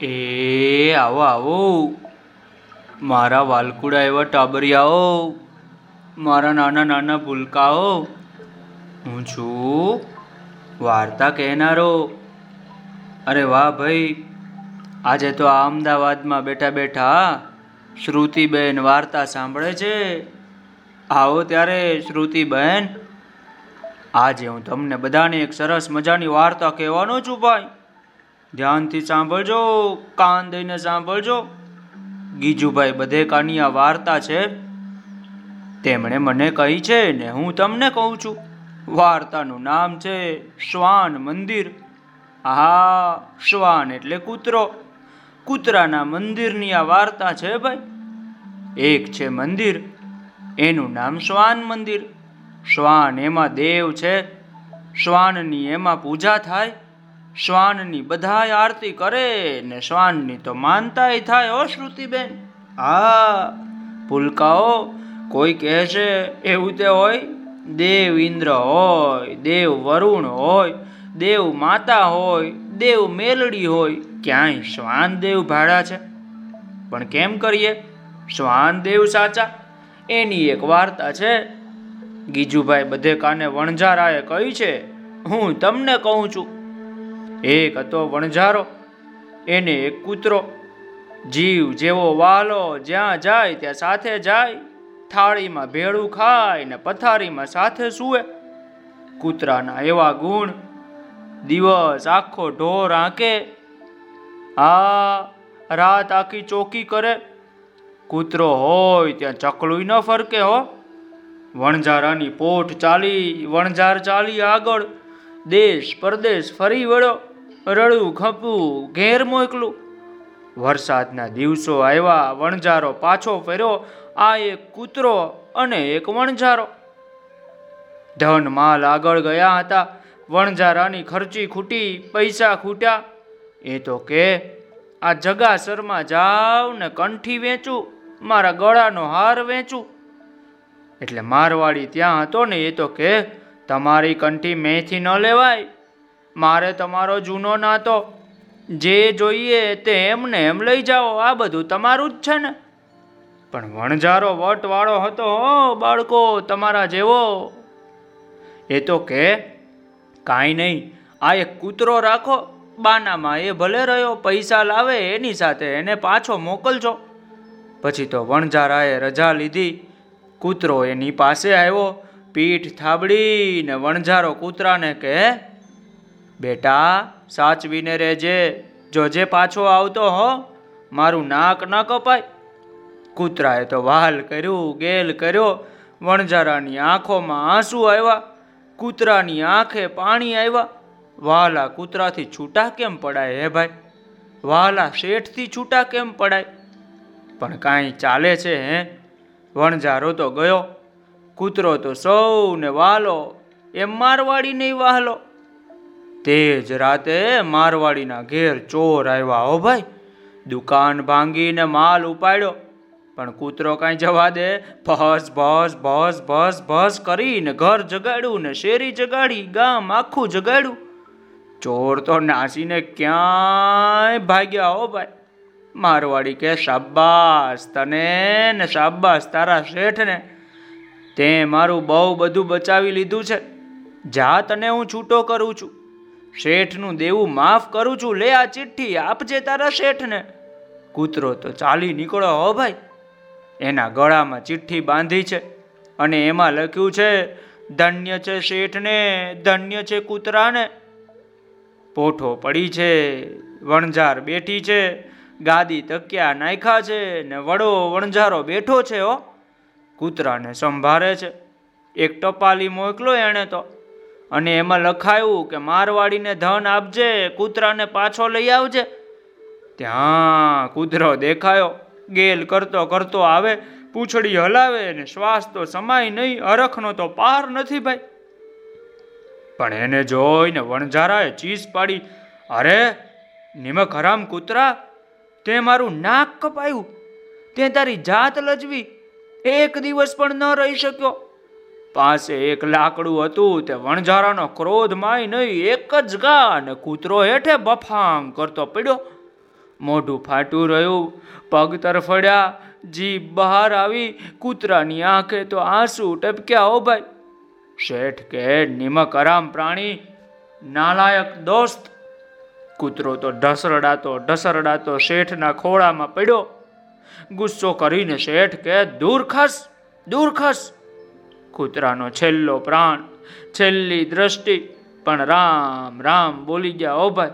એ, આવો આવો. મારા વાલકુડા એવા ટાબરિયાઓ. મારા નાના નાના ભૂલકાઓ. હું છું વાર્તા કહેનારો. અરે વાહ ભાઈ, આજે તો આ અમદાવાદમાં બેઠા બેઠા શ્રુતિબેન વાર્તા સાંભળે છે. આવો ત્યારે, શ્રુતિબેન. આજે હું તમને બધાને એક સરસ મજાની વાર્તા કહેવાનો છું ભાઈ. ધ્યાનથી સાંભળજો, કાન દઈને સાંભળજો. ગીજુભાઈ બધેકાની આ વાર્તા છે? તેમણે મને કહી છે ને હું તમને કહું છું. વાર્તાનું નામ છે શ્વાન મંદિર. આહા, શ્વાન એટલે કૂતરો. કૂતરાના મંદિરની આ વાર્તા છે ભાઈ. એક છે મંદિર, એનું નામ શ્વાન મંદિર. શ્વાન એમાં દેવ છે. શ્વાનની એમાં પૂજા થાય. શ્વાનની બધાય આરતી કરે ને શ્વાનની તો માનતાય થાય ઓ શ્રુતિબેન? હા પુલકાઓ કોઈ કહે છે એવું તે હોય, દેવ ઇન્દ્ર હોય, દેવ વરુણ હોય, દેવ માતા હોય, દેવ મેલડી હોય, ક્યાંય શ્વાન દેવ ભાડા છે? પણ કેમ કરીએ? શ્વાન દેવ સાચા? એની એક વાર્તા છે. ગીજુભાઈ બધે કાને વણઝારાએ કહી છે, હું તમને કહું છું એક હતો વણઝારો, એને એક કૂતરો. જીવ જેવો વાલો જ્યાં જાય ત્યાં સાથે જાય, થાળીમાં ભેળું ખાય ને પથારીમાં સાથે સૂવે કૂતરાના એવા ગુણ દિવસ આખો ઢોર આંકે. આ રાત આખી ચોકી કરે. કૂતરો હોય ત્યાં ચકલું ન ફરકે હો. વણઝારાની પોઠ ચાલી, વણઝાર ચાલી આગળ. દેશ, પરદેશ, ફરી વળ્યો. રડું, ખપું, ઘેર મોકલું. વરસાદના દિવસો આવ્યા, વણઝારો પાછો ફેર્યો. આ એક કૂતરો અને એક વણઝારો. ધન માલ આગળ ગયા હતા. વણઝારાની ખર્ચી ખૂટી, પૈસા ખૂટ્યા. એ તો કે, આ જગાસરમાં જાવ ને કંઠી વેચું, મારા ગળાનો હાર વેચું. એટલે મારવાડી ત્યાં હતો ને એ તો કે તમારી કંઠી મેંથી ન લેવાય. મારે તમારો જૂનો નાતો. જે જોઈએ તે એમને એમ લઈ જાઓ. આ બધું તમારું જ છે ને. પણ વણઝારો વટવાળો હતો હો બાળકો તમારા જેવો. એ તો કે, કાંઈ નહીં. આ એક કૂતરો રાખો. બાનામાં એ ભલે રહ્યો, પૈસા લાવે એની સાથે એને પાછો મોકલજો. પછી તો વણઝારાએ રજા લીધી. કૂતરો એની પાસે આવ્યો. પીઠ થાબડીને વણઝારો કૂતરાને કહે, બેટા, સાચવીને રહેજે. જોજે પાછો આવતો હો, મારું નાક ન કપાય. કૂતરાએ તો વાલ કર્યું, ગેલ કર્યો, વણઝારાની આંખોમાં આંસુ આવ્યા, કૂતરાની આંખે પાણી આવ્યા. વાલા કૂતરાથી છૂટા કેમ પડાય હે ભાઈ? વાલા શેઠથી છૂટા કેમ પડાય? પણ કાંઈ ચાલે છે હે? વણઝારો તો ગયો. કૂતરો તો સૌને વાલો, એમ મારવાડી નહીં વાહલો. તે જ રાતે મારવાડીના ઘેર ચોર આવ્યા હો ભાઈ, દુકાન ભાંગીને માલ ઉપાડ્યો, પણ કૂતરો કાંઈ જવા દે. ભસ ભસ ભસ ભસ ભસ કરીને ઘર જગાડ્યું ને શેરી જગાડી, ગામ આખું જગાડ્યું. ચોર તો નાસીને ક્યાંય ભાગ્યા હો ભાઈ, મારવાડી કે શાબાસ તને ને શાબાસ તારા શેઠને. તે મારું બહુ બધું બચાવી લીધું છે. જા તને હું છૂટો કરું છું. શેઠનું દેવું માફ કરું છું. લે આ ચિઠ્ઠી, આપજે તારા શેઠને. કૂતરો તો ચાલી નીકળો હો ભાઈ. એના ગળામાં ચિઠ્ઠી બાંધી છે અને એમાં લખ્યું છે, ધન્ય છે શેઠને, ધન્ય છે કૂતરાને. પોઠો પડી છે, વણઝાર બેઠી છે, ગાદી તકિયા નાખ્યા છે ને વડો વણઝારો બેઠો છે હો. કૂતરાને સંભાળે છે. એક ટપાલી મોકલો એણે તો. અને એમાં લખાયું કે મારવાડીને ધન આપજે, કૂતરાને પાછો લઈ આવજે. ત્યાં કૂતરો દેખાયો, ગેલ કરતો કરતો આવે, પૂંછડી હલાવે ને શ્વાસ તો સમાય નહીં, અરખનો તો પાર નથી ભાઈ. પણ એને જોઈને વણઝારાએ ચીસ પાડી, અરે, નિમક હરામ કૂતરા, તે મારું નાક કપાયું. તે તારી જાત લજવી. એક દિવસ પણ ન રહી શક્યો. પાસે એક લાકડું હતું તે વણઝારાનો ક્રોધ માય નહીં, એક જ ગા અને કૂતરો હેઠે બફાંગ કરતો પડ્યો. મોઢું ફાટું રહ્યું, પગ તરફડ્યા જીભ બહાર આવી, કૂતરાની આંખે તો આંસુ ટપક્યા હો ભાઈ, શેઠ કે નિમક આરામ પ્રાણી, નાલાયક દોસ્ત. કૂતરો તો ઢસરડાતો ઢસરડાતો શેઠના ખોળામાં પડ્યો. ગુસ્સો કરીને શેઠ કે, દૂર ખસ દૂર ખસ. કૂતરાનો છેલ્લો પ્રાણ, છેલ્લી દ્રષ્ટિ, પણ રામ રામ બોલી ગયા, ઓ ભાઈ,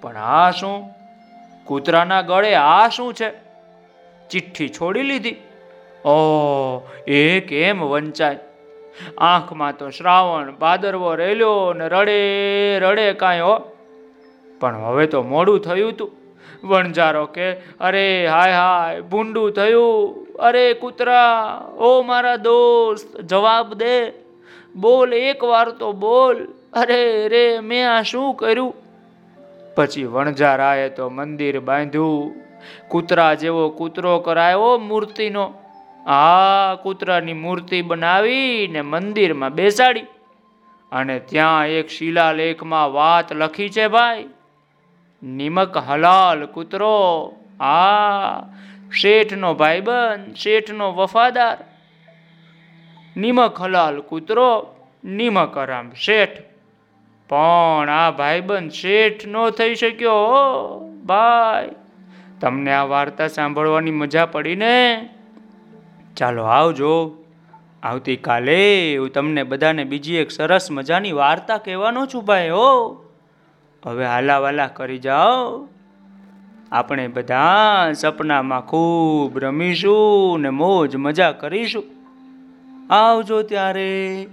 પણ આ શું? કૂતરાના ગળે આ શું છે? ચિઠ્ઠી છોડી લીધી? ઓ, એ કેમ વંચાય? આંખમાં તો શ્રાવણ ભાદરવો રેલ્યો ને રડે રડે કાંઈ હો. પણ હવે તો મોડું થયું તું. વણજારો કે, અરે, હાય હાય, ભૂંડું થયું. અરે, કૂતરા, ઓ મારા દોસ્ત, જવાબ દે. બોલ, એક વાર તો બોલ. અરે, રે, મેં આ શું કર્યું? પછી વણજારાએ તો મંદિર બાંધ્યું. કૂતરા જેવો કૂતરો કરાયો મૂર્તિનો. આ કૂતરાની મૂર્તિ બનાવી ને મંદિરમાં બેસાડી. અને ત્યાં એક શિલાલેખમાં વાત લખી છે, ભાઈ. નિમક હલાલ કૂતરો, આ શેઠનો ભાઈબંધ, શેઠનો વફાદાર. નિમક હલાલ કૂતરો, નિમક આરામ શેઠ. પણ આ ભાઈબંધ શેઠ નો થઈ શક્યો ભાઈ. તમને આ વાર્તા સાંભળવાની મજા પડી ને? ચાલો આવજો. આવતીકાલે હું તમને બધાને બીજી એક સરસ મજાની વાર્તા કહેવાનો છું ભાઈ, હો. હવે હાલાવાલા કરી જાઓ. આપણે બધા સપનામાં ખૂબ રમીશું ને મોજ મજા કરીશું. આવજો ત્યારે.